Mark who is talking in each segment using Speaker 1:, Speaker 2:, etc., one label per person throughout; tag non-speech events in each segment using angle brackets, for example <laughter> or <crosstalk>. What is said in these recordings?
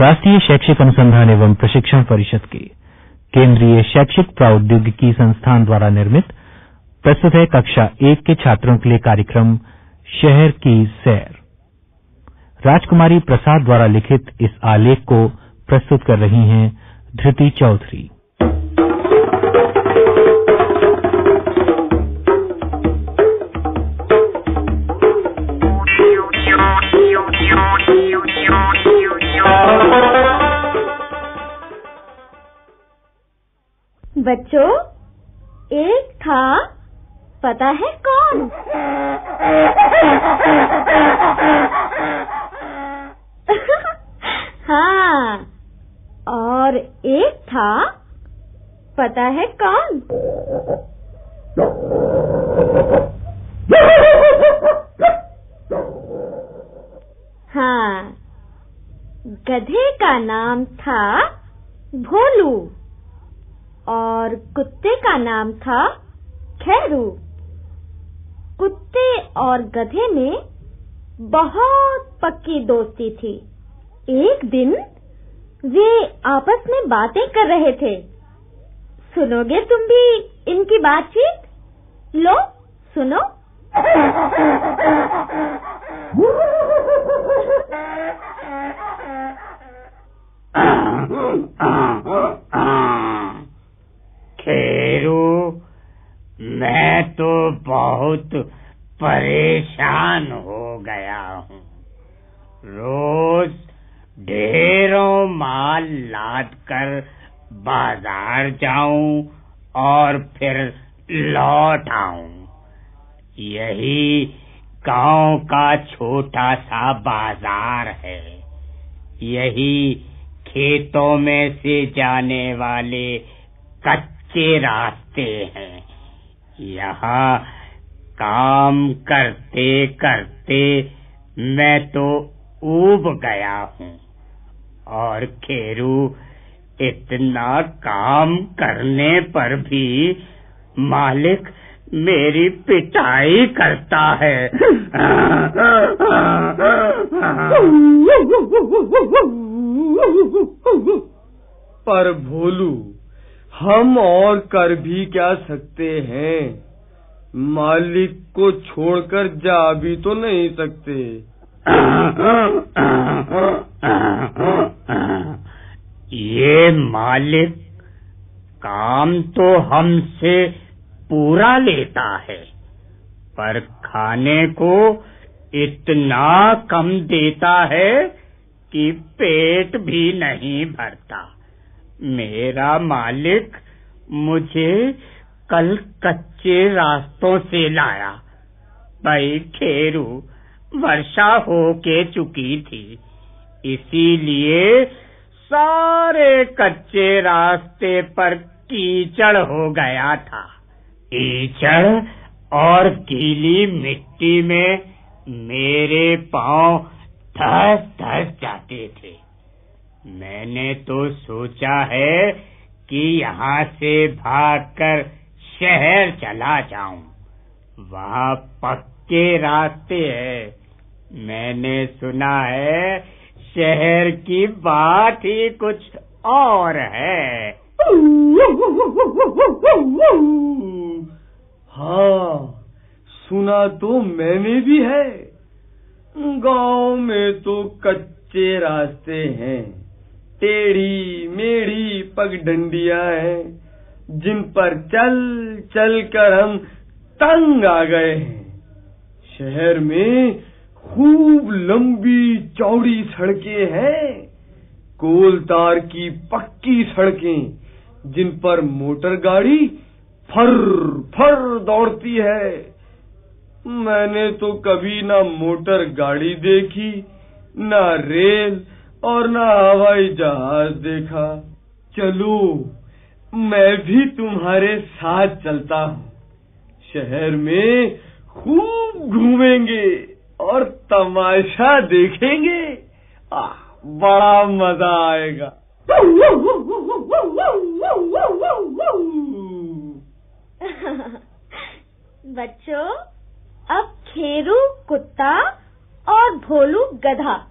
Speaker 1: राष्ट्रीय शैक्षिक अनुसंधान एवं प्रशिक्षण परिषद के केंद्रीय शैक्षिक प्रौद्योगिकी संस्थान द्वारा निर्मित प्रस्तुत है कक्षा एक के छात्रों के लिए कार्यक्रम शहर की सैर। राजकुमारी प्रसाद द्वारा लिखित इस आलेख को प्रस्तुत कर रही हैं धृति चौधरी।
Speaker 2: बच्चों, एक था, पता है कौन? <laughs> हाँ और एक था, पता है कौन? हाँ गधे का नाम था भोलू। और कुत्ते का नाम था खैरू कुत्ते और गधे में बहुत पक्की दोस्ती थी एक दिन वे आपस में बातें कर रहे थे सुनोगे तुम भी इनकी बातचीत लो सुनो
Speaker 3: खेरू मैं तो बहुत परेशान हो गया हूँ। रोज ढेरों माल लाद कर बाज़ार जाऊँ और फिर लौट आऊँ। यही गाँव का छोटा सा बाज़ार है। यही खेतों में से जाने वाले कच्चे रास्ते हैं। यहाँ काम करते करते मैं तो ऊब गया हूँ। और खेरू, इतना काम करने पर भी मालिक मेरी पिटाई करता है।
Speaker 4: पर भोलू हम और कर भी क्या सकते हैं? मालिक को छोड़कर जा भी तो नहीं सकते।
Speaker 3: ये मालिक काम तो हमसे पूरा लेता है, पर खाने को इतना कम देता है कि पेट भी नहीं भरता। मेरा मालिक मुझे कल कच्चे रास्तों से लाया। भाई खेरू वर्षा हो के चुकी थी। इसीलिए सारे कच्चे रास्ते पर कीचड़ हो गया था। कीचड़ और गीली मिट्टी में मेरे पाँव धस धस जाते थे। मैंने तो सोचा है कि यहाँ से भागकर शहर चला जाऊँ। वहाँ पक्के रास्ते हैं। मैंने सुना है शहर की बात ही कुछ और है।
Speaker 4: हाँ सुना तो मैंने भी है। गाँव में तो कच्चे रास्ते हैं। टेढ़ी मेढ़ी पगडंडिया हैं, जिन पर चल चल कर हम तंग आ गए हैं। शहर में खूब लंबी चौड़ी सड़कें हैं कोलतार की पक्की सड़कें, जिन पर मोटर गाड़ी फर फर दौड़ती है। मैंने तो कभी ना मोटर गाड़ी देखी, ना रेल और ना हवाई जहाज़ देखा। चलो मैं भी तुम्हारे साथ चलता हूँ। शहर में खूब घूमेंगे और तमाशा देखेंगे। आ, बड़ा मज़ा आएगा। <laughs>
Speaker 2: बच्चों अब खेरू कुत्ता और भोलू गधा।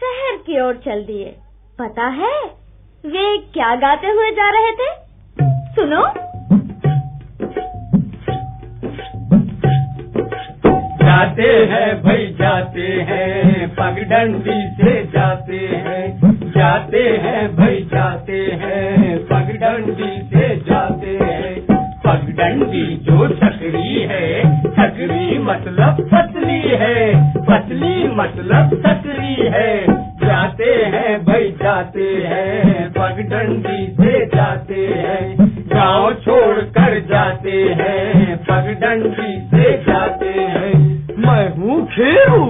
Speaker 2: शहर की ओर चल दिए। पता है वे क्या गाते हुए जा रहे थे? सुनो।
Speaker 5: जाते हैं भाई, जाते हैं। पगडंडी से जाते हैं। जाते हैं भाई, जाते हैं। पगडंडी से जाते हैं। पगडंडी जो छकरी है छकरी मतलब पतली मतलब सकरी है। जाते हैं भाई, जाते हैं। पगडंडी से जाते हैं। गाँव छोड़ कर जाते हैं। पगडंडी से जाते हैं। मैं हूँ खेरू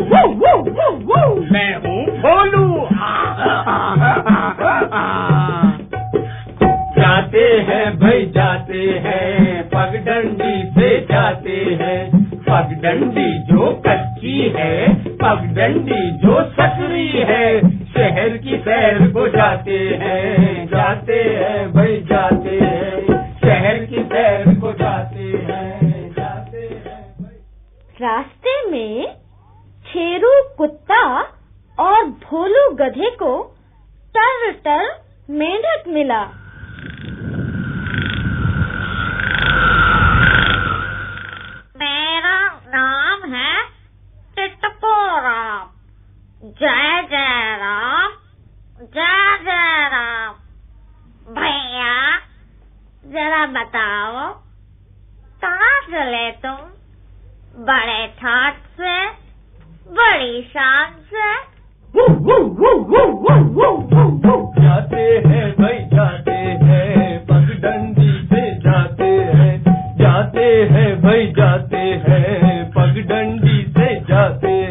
Speaker 3: मैं हूँ
Speaker 5: पगडंडी जो कच्ची है, पगडंडी जो सकरी है, शहर की सैर को जाते हैं जाते हैं भाई जाते
Speaker 6: जय जय राम जय जय राम भैया जरा बताओ कहाँ चले तुम बड़े ठाट से बड़ी शान से।
Speaker 5: जाते हैं भाई जाते हैं। पगडंडी से जाते हैं। जाते हैं भाई जाते हैं। पगडंडी से जाते हैं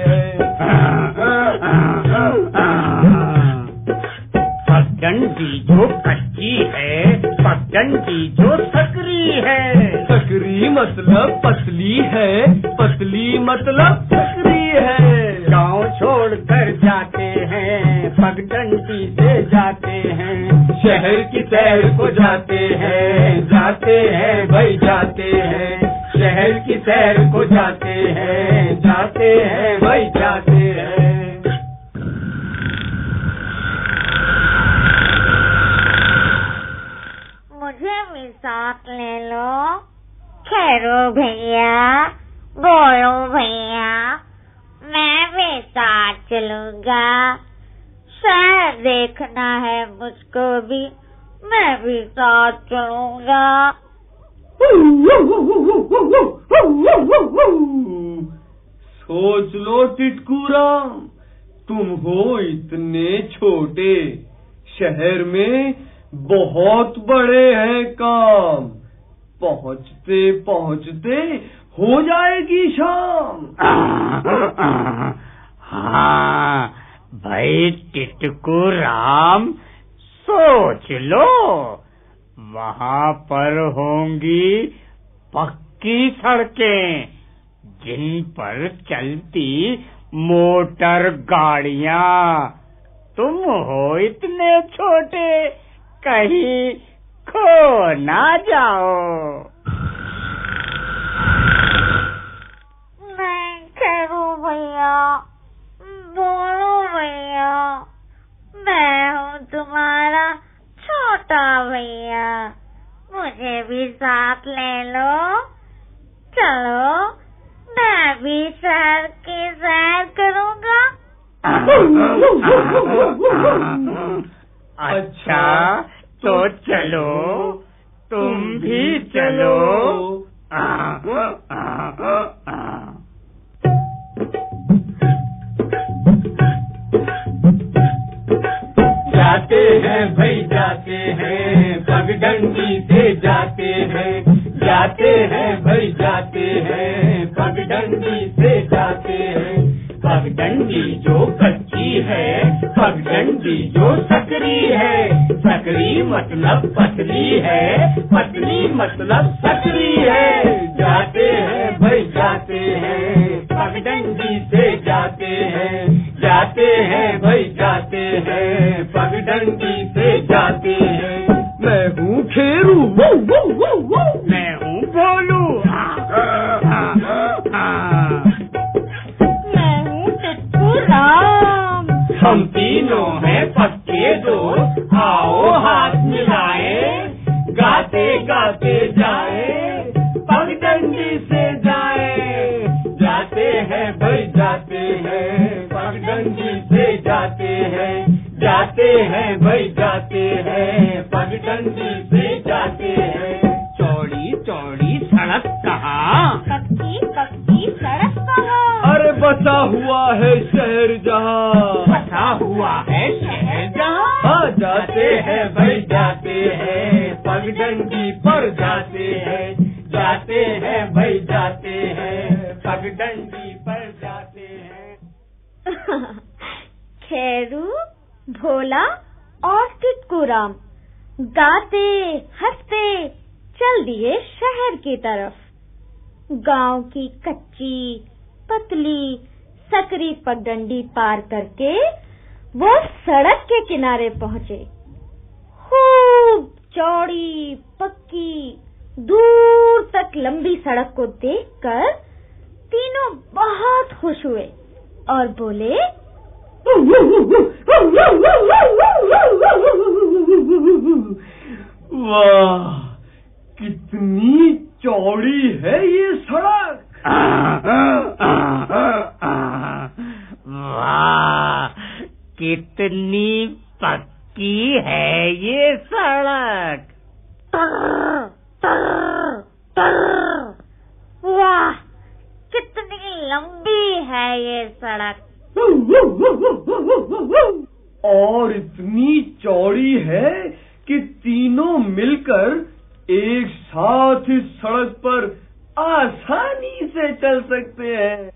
Speaker 3: जो कच्ची है पगडंडी जो सकरी है।
Speaker 5: सकरी मतलब पतली है पतली मतलब सकरी है।
Speaker 3: गाँव छोड़ कर जाते हैं पगडंडी से जाते हैं।
Speaker 5: शहर की सैर को जाते हैं जाते हैं भाई जाते हैं। शहर की सैर को जाते हैं जाते हैं भाई जाते हैं।
Speaker 6: भी साथ ले लो। खैरो भैया, बोलो भैया, मैं भी साथ चलूँगा। शहर देखना है मुझको भी, मैं भी साथ चलूँगा।
Speaker 5: सोच लो टिटकूराम तुम हो इतने छोटे। शहर में बहुत बड़े हैं काम। पहुँचते पहुँचते हो जाएगी शाम। <coughs>
Speaker 3: हाँ भाई टिटकू राम, सोच लो। वहाँ पर होंगी पक्की सड़कें, जिन पर चलती मोटर गाड़ियाँ। तुम हो इतने छोटे कहीं खो ना जाओ।
Speaker 6: मैं खैरो भैया? बोलो भैया। मैं हूँ तुम्हारा छोटा भैया। मुझे भी साथ ले लो। चलो मैं भी शहर की सैर करूँगा। <laughs> <laughs>
Speaker 3: अच्छा तो चलो तुम भी चलो।
Speaker 5: आ जाते हैं भाई जाते हैं। पगडंडी से जाते हैं। जाते हैं भाई जाते हैं। पगडंडी से जाते हैं। पगडंडी जो कच्ची है। पगडंडी जो सकरी है, सकरी मतलब पतली है, पतली मतलब सकरी है। जाते हैं भाई, जाते हैं, पगडंडी से जाते हैं जाते हैं भाई, जाते हैं, पगडंडी से जाते हैं। मैं हूँ खेरू, वो वो वो वो।
Speaker 4: जाते हैं, भाई जाते हैं। पगडंडी पर जाते हैं जाते हैं, भाई जाते हैं। पगडंडी पर जाते हैं। <laughs>
Speaker 2: खैरू, भोला और टिटकू राम गाते, हँसते, चल दिए शहर की तरफ़। गाँव की कच्ची, पतली, सकरी पगडंडी पार करके वो सड़क के किनारे पहुँचे। खूब चौड़ी पक्की दूर तक लंबी सड़क को देखकर तीनों बहुत खुश हुए और बोले
Speaker 4: वाह कितनी चौड़ी है ये सड़क <laughs>
Speaker 3: वाह कितनी पक्की है ये सड़क?
Speaker 6: वाह कितनी लंबी है ये सड़क। <laughs>
Speaker 4: और इतनी चौड़ी है कि तीनों मिलकर एक साथ इस सड़क पर आसानी से चल सकते हैं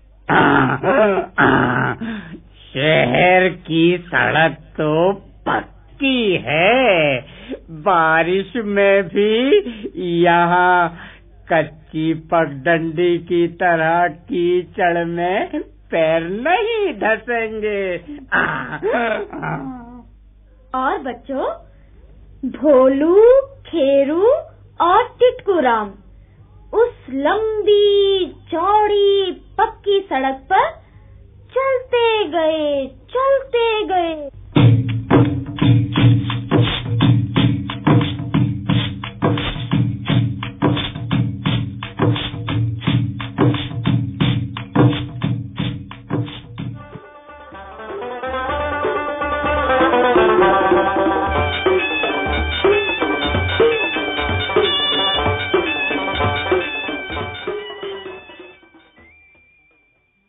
Speaker 3: शहर की सड़क तो पक्की है बारिश में भी यहाँ कच्ची पगडंडी की तरह कीचड़ में पैर नहीं धसेंगे।
Speaker 2: और बच्चों, भोलू, खेरू और टिटकू राम उस लंबी चौड़ी पक्की सड़क पर चलते गए चलते गए।